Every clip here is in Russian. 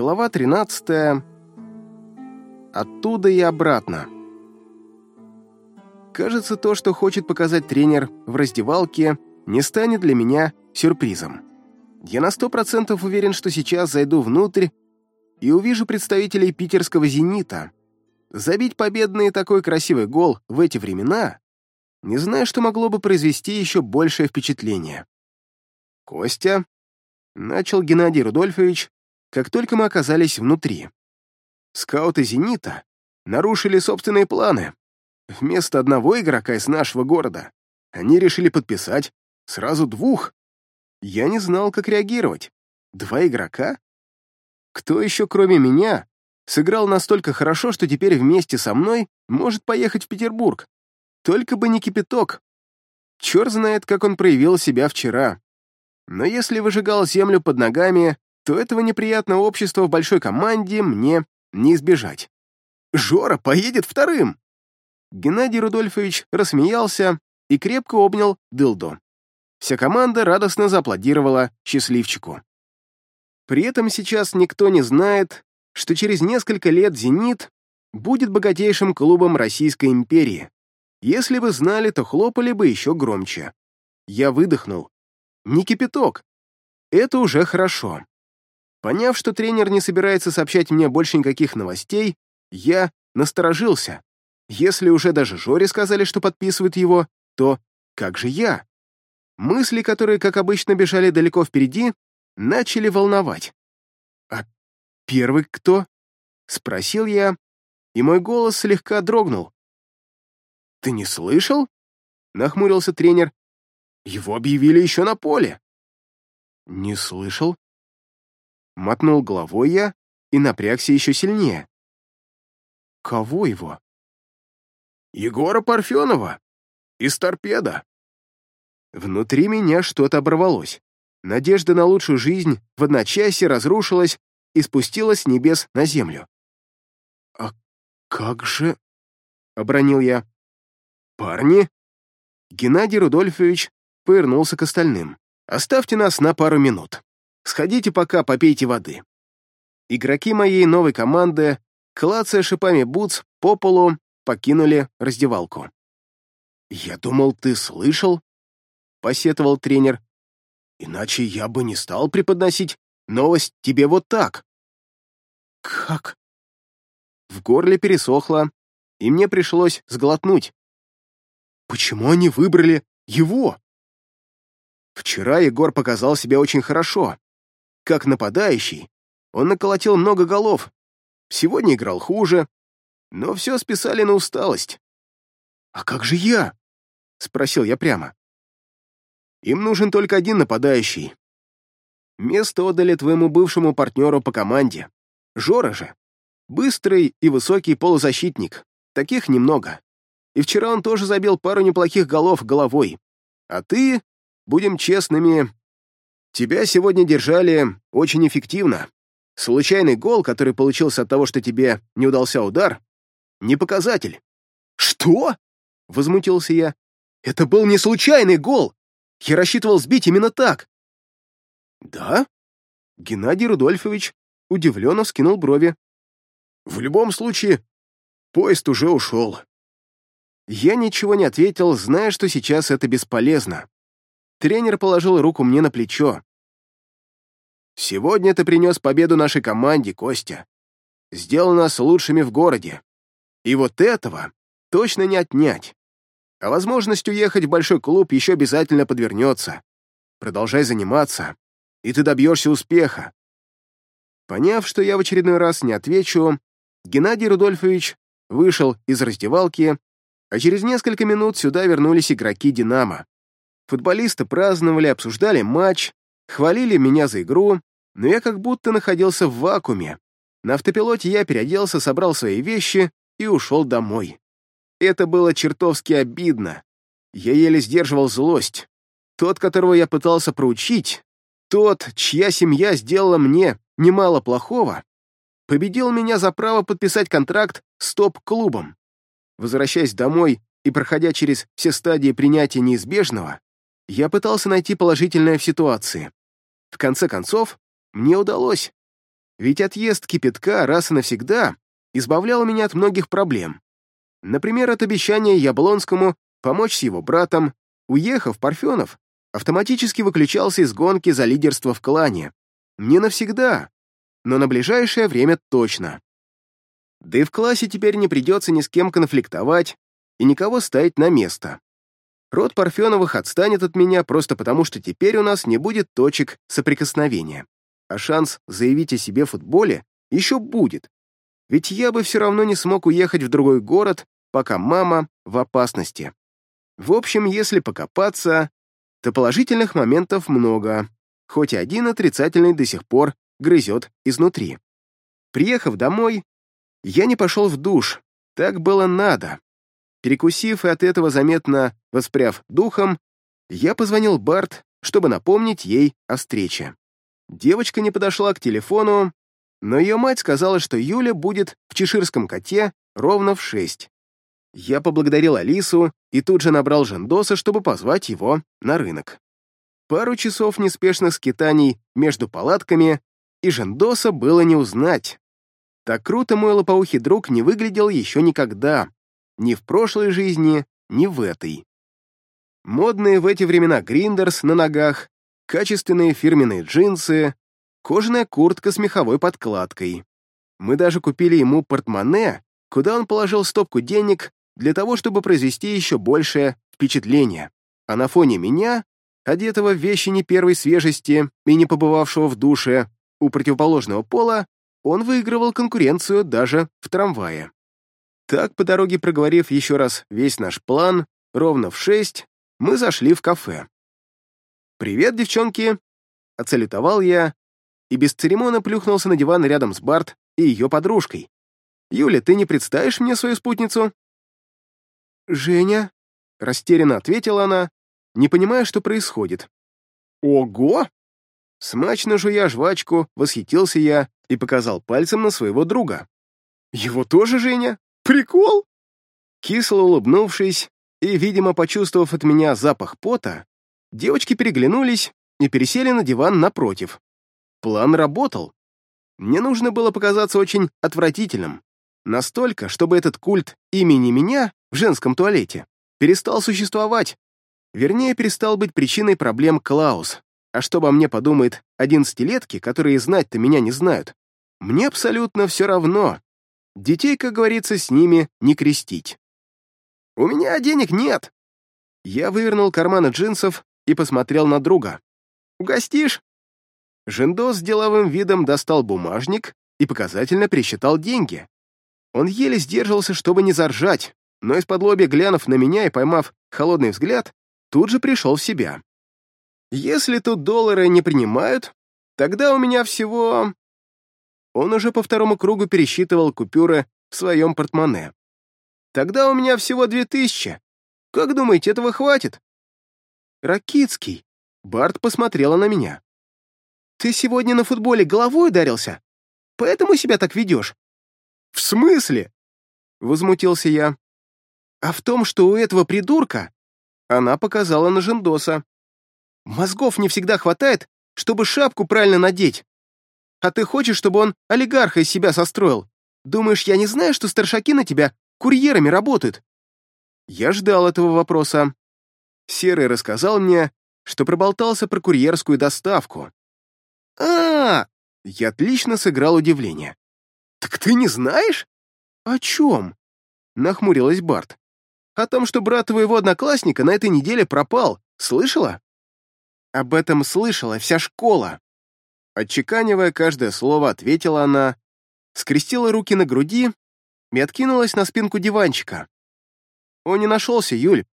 Глава 13. Оттуда и обратно. Кажется, то, что хочет показать тренер в раздевалке, не станет для меня сюрпризом. Я на сто процентов уверен, что сейчас зайду внутрь и увижу представителей питерского «Зенита». Забить победный такой красивый гол в эти времена, не знаю, что могло бы произвести еще большее впечатление. «Костя», — начал Геннадий Рудольфович, как только мы оказались внутри. Скауты «Зенита» нарушили собственные планы. Вместо одного игрока из нашего города они решили подписать сразу двух. Я не знал, как реагировать. Два игрока? Кто еще, кроме меня, сыграл настолько хорошо, что теперь вместе со мной может поехать в Петербург? Только бы не кипяток. Черт знает, как он проявил себя вчера. Но если выжигал землю под ногами, то этого неприятного общества в большой команде мне не избежать. «Жора поедет вторым!» Геннадий Рудольфович рассмеялся и крепко обнял Дылду. Вся команда радостно зааплодировала счастливчику. При этом сейчас никто не знает, что через несколько лет «Зенит» будет богатейшим клубом Российской империи. Если бы знали, то хлопали бы еще громче. Я выдохнул. Не кипяток. Это уже хорошо. Поняв, что тренер не собирается сообщать мне больше никаких новостей, я насторожился. Если уже даже Жоре сказали, что подписывают его, то как же я? Мысли, которые, как обычно, бежали далеко впереди, начали волновать. «А первый кто?» — спросил я, и мой голос слегка дрогнул. «Ты не слышал?» — нахмурился тренер. «Его объявили еще на поле». «Не слышал?» Мотнул головой я и напрягся еще сильнее. Кого его? Егора Парфенова. Из торпеда. Внутри меня что-то оборвалось. Надежда на лучшую жизнь в одночасье разрушилась и спустилась с небес на землю. «А как же...» — обронил я. «Парни!» Геннадий Рудольфович повернулся к остальным. «Оставьте нас на пару минут». Сходите пока, попейте воды». Игроки моей новой команды, клацая шипами бутс, по полу покинули раздевалку. «Я думал, ты слышал?» — посетовал тренер. «Иначе я бы не стал преподносить новость тебе вот так». «Как?» В горле пересохло, и мне пришлось сглотнуть. «Почему они выбрали его?» Вчера Егор показал себя очень хорошо, как нападающий, он наколотил много голов. Сегодня играл хуже, но все списали на усталость. «А как же я?» — спросил я прямо. «Им нужен только один нападающий. Место отдали твоему бывшему партнеру по команде. Жора же. Быстрый и высокий полузащитник. Таких немного. И вчера он тоже забил пару неплохих голов головой. А ты, будем честными, Тебя сегодня держали очень эффективно. Случайный гол, который получился от того, что тебе не удался удар, не показатель. Что? Возмутился я. Это был не случайный гол. Я рассчитывал сбить именно так. Да? Геннадий Рудольфович удивленно вскинул брови. В любом случае, поезд уже ушел. Я ничего не ответил, зная, что сейчас это бесполезно. Тренер положил руку мне на плечо. «Сегодня ты принес победу нашей команде, Костя. Сделал нас лучшими в городе. И вот этого точно не отнять. А возможность уехать в большой клуб еще обязательно подвернется. Продолжай заниматься, и ты добьешься успеха». Поняв, что я в очередной раз не отвечу, Геннадий Рудольфович вышел из раздевалки, а через несколько минут сюда вернулись игроки «Динамо». Футболисты праздновали, обсуждали матч, хвалили меня за игру, но я как будто находился в вакууме. На автопилоте я переоделся, собрал свои вещи и ушел домой. Это было чертовски обидно. Я еле сдерживал злость. Тот, которого я пытался проучить, тот, чья семья сделала мне немало плохого, победил меня за право подписать контракт с топ-клубом. Возвращаясь домой и проходя через все стадии принятия неизбежного, я пытался найти положительное в ситуации. В конце концов, мне удалось. Ведь отъезд кипятка раз и навсегда избавлял меня от многих проблем. Например, от обещания Яблонскому помочь с его братом, уехав, Парфенов автоматически выключался из гонки за лидерство в клане. Не навсегда, но на ближайшее время точно. Да и в классе теперь не придется ни с кем конфликтовать и никого ставить на место. Род Парфеновых отстанет от меня просто потому, что теперь у нас не будет точек соприкосновения. А шанс заявить о себе в футболе еще будет. Ведь я бы все равно не смог уехать в другой город, пока мама в опасности. В общем, если покопаться, то положительных моментов много, хоть и один отрицательный до сих пор грызет изнутри. Приехав домой, я не пошел в душ, так было надо. Перекусив и от этого заметно воспряв духом, я позвонил Барт, чтобы напомнить ей о встрече. Девочка не подошла к телефону, но ее мать сказала, что Юля будет в чеширском коте ровно в шесть. Я поблагодарил Алису и тут же набрал Жендоса, чтобы позвать его на рынок. Пару часов неспешных скитаний между палатками, и Жендоса было не узнать. Так круто мой лопоухий друг не выглядел еще никогда, ни в прошлой жизни, ни в этой. Модные в эти времена гриндерс на ногах, качественные фирменные джинсы, кожаная куртка с меховой подкладкой. Мы даже купили ему портмоне, куда он положил стопку денег для того, чтобы произвести еще большее впечатление. А на фоне меня, одетого в вещи не первой свежести и не побывавшего в душе у противоположного пола, он выигрывал конкуренцию даже в трамвае. Так, по дороге проговорив еще раз весь наш план, ровно в шесть мы зашли в кафе. «Привет, девчонки!» — оцелютовал я и без церемона плюхнулся на диван рядом с Барт и ее подружкой. «Юля, ты не представишь мне свою спутницу?» «Женя?» — растерянно ответила она, не понимая, что происходит. «Ого!» Смачно жуя жвачку, восхитился я и показал пальцем на своего друга. «Его тоже Женя? Прикол?» Кисло улыбнувшись и, видимо, почувствовав от меня запах пота, девочки переглянулись и пересели на диван напротив. План работал. Мне нужно было показаться очень отвратительным. Настолько, чтобы этот культ имени меня в женском туалете перестал существовать. Вернее, перестал быть причиной проблем Клаус. А что обо мне подумает одиннадцатилетки, которые знать-то меня не знают? Мне абсолютно все равно. Детей, как говорится, с ними не крестить. «У меня денег нет!» Я вывернул карманы джинсов и посмотрел на друга. «Угостишь?» Жендо с деловым видом достал бумажник и показательно пересчитал деньги. Он еле сдерживался, чтобы не заржать, но из-под лобья глянув на меня и поймав холодный взгляд, тут же пришел в себя. «Если тут доллары не принимают, тогда у меня всего...» Он уже по второму кругу пересчитывал купюры в своем портмоне. «Тогда у меня всего две тысячи. Как думаете, этого хватит?» «Ракицкий», — Барт посмотрела на меня. «Ты сегодня на футболе головой ударился? Поэтому себя так ведешь?» «В смысле?» — возмутился я. «А в том, что у этого придурка...» Она показала на Жендоса. «Мозгов не всегда хватает, чтобы шапку правильно надеть. А ты хочешь, чтобы он олигарха из себя состроил? Думаешь, я не знаю, что старшаки на тебя курьерами работают?» Я ждал этого вопроса. Серый рассказал мне, что проболтался про курьерскую доставку. а, -а, -а Я отлично сыграл удивление. «Так ты не знаешь?» «О чем?» — нахмурилась Барт. «О том, что брат твоего одноклассника на этой неделе пропал. Слышала?» «Об этом слышала вся школа». Отчеканивая каждое слово, ответила она, скрестила руки на груди и откинулась на спинку диванчика. «Он не нашелся, Юль,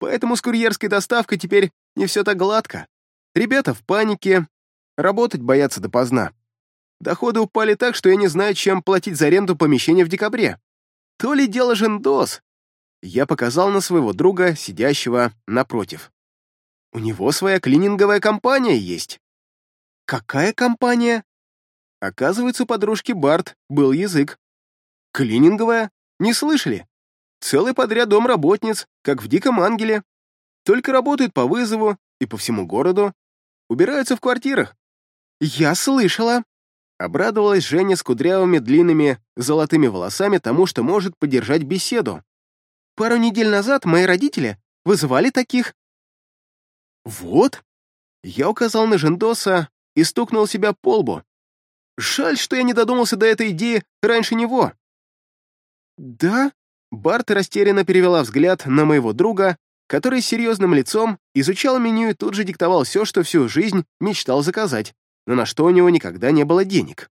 поэтому с курьерской доставкой теперь не все так гладко. Ребята в панике, работать боятся допоздна. Доходы упали так, что я не знаю, чем платить за аренду помещения в декабре. То ли дело жендос. Я показал на своего друга, сидящего напротив. У него своя клининговая компания есть. Какая компания? Оказывается, у подружки Барт был язык. Клининговая? Не слышали? Целый подряд дом работниц, как в «Диком ангеле». Только работают по вызову и по всему городу. Убираются в квартирах. Я слышала. Обрадовалась Женя с кудрявыми длинными золотыми волосами тому, что может поддержать беседу. «Пару недель назад мои родители вызывали таких». «Вот?» Я указал на Жендоса и стукнул себя по лбу. «Жаль, что я не додумался до этой идеи раньше него». «Да?» Барт растерянно перевела взгляд на моего друга, который с серьезным лицом изучал меню и тут же диктовал все, что всю жизнь мечтал заказать, но на что у него никогда не было денег.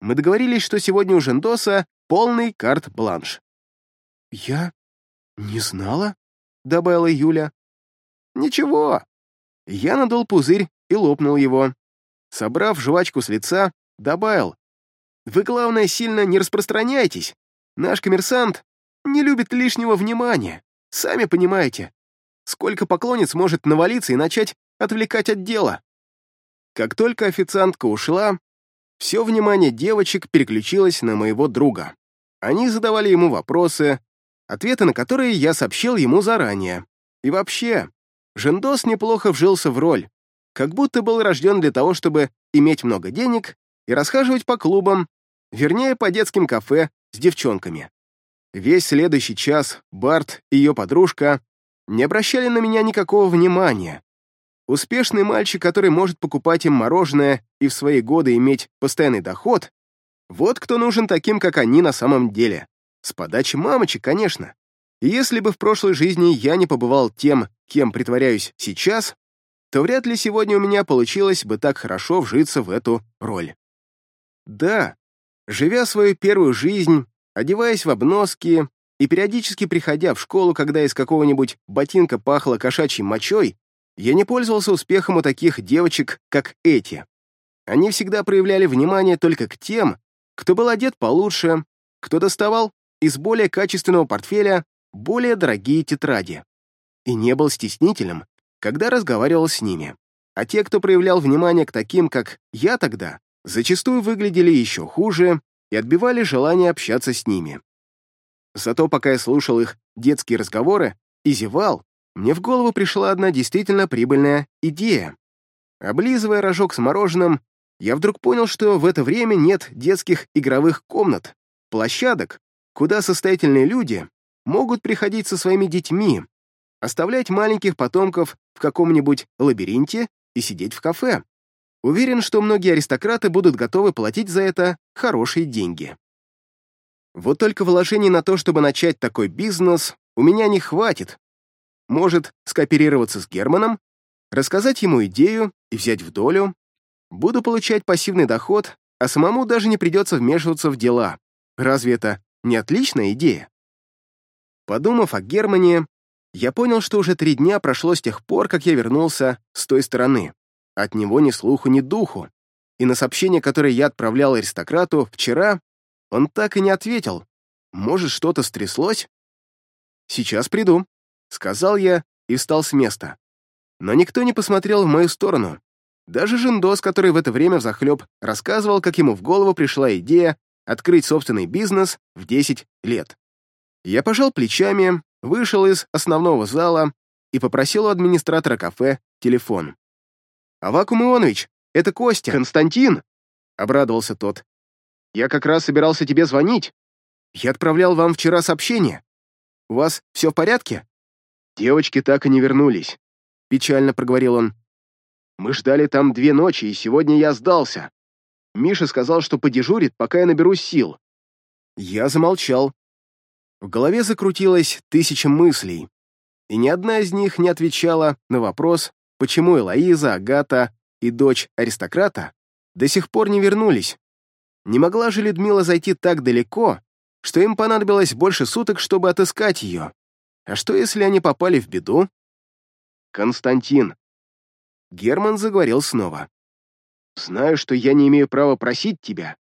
Мы договорились, что сегодня у Жендоса полный карт-бланш. «Я не знала?» — добавила Юля. «Ничего». Я надул пузырь и лопнул его. Собрав жвачку с лица, добавил. «Вы, главное, сильно не распространяйтесь. Наш коммерсант не любит лишнего внимания. Сами понимаете, сколько поклонниц может навалиться и начать отвлекать от дела. Как только официантка ушла, все внимание девочек переключилось на моего друга. Они задавали ему вопросы, ответы на которые я сообщил ему заранее. И вообще, Жендос неплохо вжился в роль, как будто был рожден для того, чтобы иметь много денег и расхаживать по клубам, вернее, по детским кафе с девчонками. Весь следующий час Барт и ее подружка не обращали на меня никакого внимания. Успешный мальчик, который может покупать им мороженое и в свои годы иметь постоянный доход, вот кто нужен таким, как они на самом деле. С подачи мамочек, конечно. И если бы в прошлой жизни я не побывал тем, кем притворяюсь сейчас, то вряд ли сегодня у меня получилось бы так хорошо вжиться в эту роль. Да, живя свою первую жизнь, Одеваясь в обноски и периодически приходя в школу, когда из какого-нибудь ботинка пахло кошачьей мочой, я не пользовался успехом у таких девочек, как эти. Они всегда проявляли внимание только к тем, кто был одет получше, кто доставал из более качественного портфеля более дорогие тетради. И не был стеснителем, когда разговаривал с ними. А те, кто проявлял внимание к таким, как я тогда, зачастую выглядели еще хуже и отбивали желание общаться с ними. Зато пока я слушал их детские разговоры и зевал, мне в голову пришла одна действительно прибыльная идея. Облизывая рожок с мороженым, я вдруг понял, что в это время нет детских игровых комнат, площадок, куда состоятельные люди могут приходить со своими детьми, оставлять маленьких потомков в каком-нибудь лабиринте и сидеть в кафе. Уверен, что многие аристократы будут готовы платить за это хорошие деньги. Вот только вложений на то, чтобы начать такой бизнес, у меня не хватит. Может, скооперироваться с Германом, рассказать ему идею и взять в долю. Буду получать пассивный доход, а самому даже не придется вмешиваться в дела. Разве это не отличная идея? Подумав о Германе, я понял, что уже три дня прошло с тех пор, как я вернулся с той стороны. От него ни слуху, ни духу. И на сообщение, которое я отправлял аристократу вчера, он так и не ответил. Может, что-то стряслось? «Сейчас приду», — сказал я и встал с места. Но никто не посмотрел в мою сторону. Даже Жендос, который в это время взахлеб рассказывал, как ему в голову пришла идея открыть собственный бизнес в 10 лет. Я пожал плечами, вышел из основного зала и попросил у администратора кафе телефон. «Авакум Ионович, это Костя!» «Константин!» — обрадовался тот. «Я как раз собирался тебе звонить. Я отправлял вам вчера сообщение. У вас все в порядке?» «Девочки так и не вернулись», — печально проговорил он. «Мы ждали там две ночи, и сегодня я сдался. Миша сказал, что подежурит, пока я наберусь сил». Я замолчал. В голове закрутилось тысяча мыслей, и ни одна из них не отвечала на вопрос, почему Элоиза, Агата и дочь аристократа до сих пор не вернулись. Не могла же Людмила зайти так далеко, что им понадобилось больше суток, чтобы отыскать ее. А что, если они попали в беду? Константин. Герман заговорил снова. Знаю, что я не имею права просить тебя.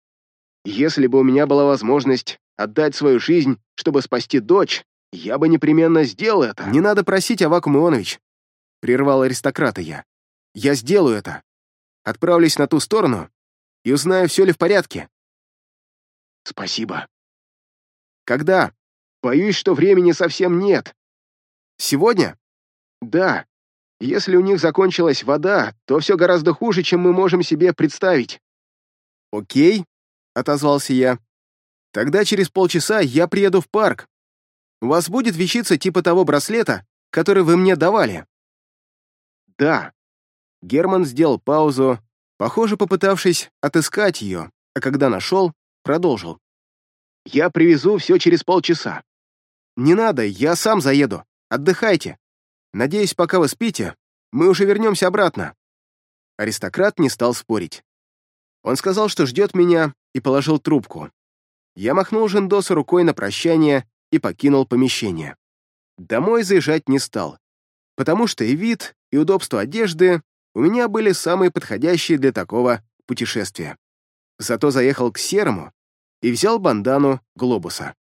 Если бы у меня была возможность отдать свою жизнь, чтобы спасти дочь, я бы непременно сделал это. Не надо просить, Авакум Ионович прервал аристократа я. «Я сделаю это. Отправлюсь на ту сторону и узнаю, все ли в порядке». «Спасибо». «Когда?» «Боюсь, что времени совсем нет». «Сегодня?» «Да. Если у них закончилась вода, то все гораздо хуже, чем мы можем себе представить». «Окей», — отозвался я. «Тогда через полчаса я приеду в парк. У вас будет вещица типа того браслета, который вы мне давали?» «Да». Герман сделал паузу, похоже, попытавшись отыскать ее, а когда нашел, продолжил. «Я привезу все через полчаса». «Не надо, я сам заеду. Отдыхайте. Надеюсь, пока вы спите, мы уже вернемся обратно». Аристократ не стал спорить. Он сказал, что ждет меня, и положил трубку. Я махнул Жендосу рукой на прощание и покинул помещение. Домой заезжать не стал, потому что и вид, и удобство одежды у меня были самые подходящие для такого путешествия. Зато заехал к Серому и взял бандану глобуса.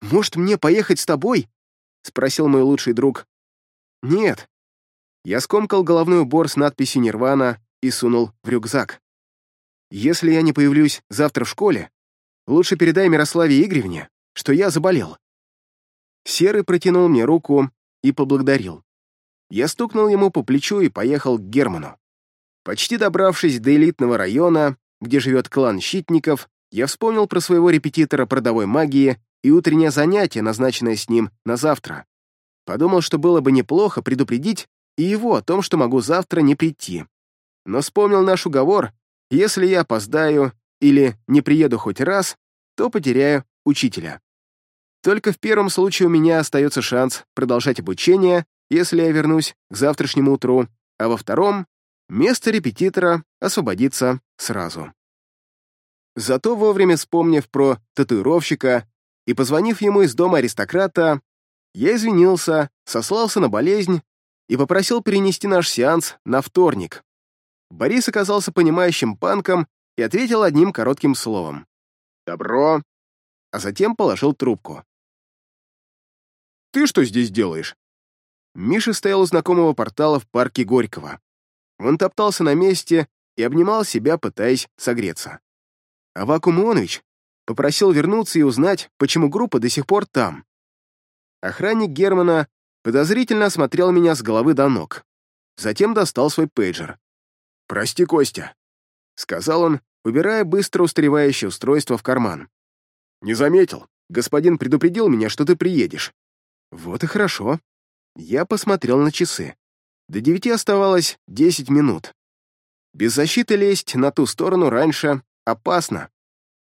«Может, мне поехать с тобой?» — спросил мой лучший друг. «Нет». Я скомкал головной убор с надписью «Нирвана» и сунул в рюкзак. «Если я не появлюсь завтра в школе, лучше передай Мирославе Игоревне, что я заболел». Серый протянул мне руку и поблагодарил. Я стукнул ему по плечу и поехал к Герману. Почти добравшись до элитного района, где живет клан щитников, я вспомнил про своего репетитора продовой магии и утреннее занятие, назначенное с ним на завтра. Подумал, что было бы неплохо предупредить и его о том, что могу завтра не прийти. Но вспомнил наш уговор, если я опоздаю или не приеду хоть раз, то потеряю учителя. Только в первом случае у меня остается шанс продолжать обучение если я вернусь к завтрашнему утру, а во втором место репетитора освободится сразу. Зато вовремя вспомнив про татуировщика и позвонив ему из дома аристократа, я извинился, сослался на болезнь и попросил перенести наш сеанс на вторник. Борис оказался понимающим панком и ответил одним коротким словом. «Добро», а затем положил трубку. «Ты что здесь делаешь?» Миша стоял у знакомого портала в парке Горького. Он топтался на месте и обнимал себя, пытаясь согреться. А Вакуум Ионович попросил вернуться и узнать, почему группа до сих пор там. Охранник Германа подозрительно осмотрел меня с головы до ног. Затем достал свой пейджер. «Прости, Костя», — сказал он, убирая быстро устаревающее устройство в карман. «Не заметил. Господин предупредил меня, что ты приедешь». «Вот и хорошо», я посмотрел на часы. До девяти оставалось десять минут. Без защиты лезть на ту сторону раньше опасно.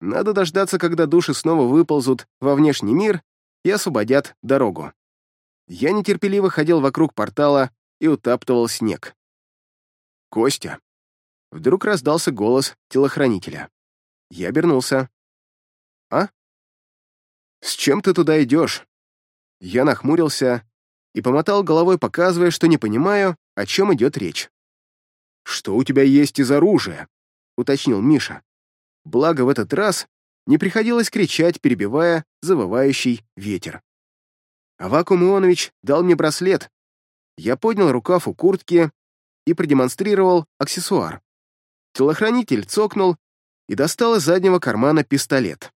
Надо дождаться, когда души снова выползут во внешний мир и освободят дорогу. Я нетерпеливо ходил вокруг портала и утаптывал снег. «Костя!» Вдруг раздался голос телохранителя. Я обернулся. «А? С чем ты туда идешь?» Я нахмурился и помотал головой, показывая, что не понимаю, о чем идет речь. «Что у тебя есть из оружия?» — уточнил Миша. Благо, в этот раз не приходилось кричать, перебивая завывающий ветер. Авакум Ионович дал мне браслет. Я поднял рукав у куртки и продемонстрировал аксессуар. Телохранитель цокнул и достал из заднего кармана пистолет.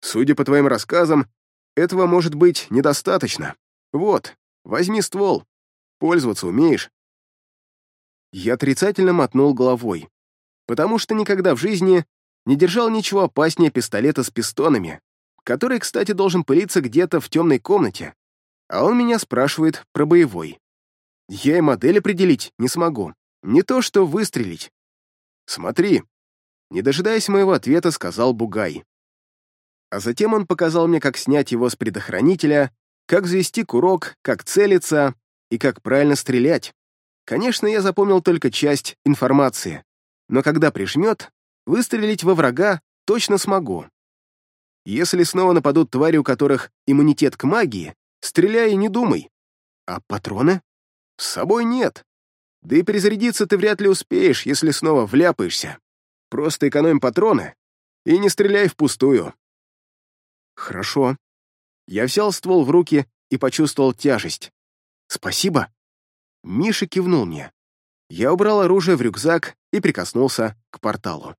«Судя по твоим рассказам, этого может быть недостаточно», «Вот, возьми ствол. Пользоваться умеешь?» Я отрицательно мотнул головой, потому что никогда в жизни не держал ничего опаснее пистолета с пистонами, который, кстати, должен пылиться где-то в темной комнате, а он меня спрашивает про боевой. Я и модель определить не смогу, не то что выстрелить. «Смотри», не дожидаясь моего ответа, сказал Бугай. А затем он показал мне, как снять его с предохранителя как завести курок, как целиться и как правильно стрелять. Конечно, я запомнил только часть информации, но когда прижмет, выстрелить во врага точно смогу. Если снова нападут твари, у которых иммунитет к магии, стреляй и не думай. А патроны? С собой нет. Да и перезарядиться ты вряд ли успеешь, если снова вляпаешься. Просто экономь патроны и не стреляй впустую. Хорошо. Я взял ствол в руки и почувствовал тяжесть. «Спасибо!» Миша кивнул мне. Я убрал оружие в рюкзак и прикоснулся к порталу.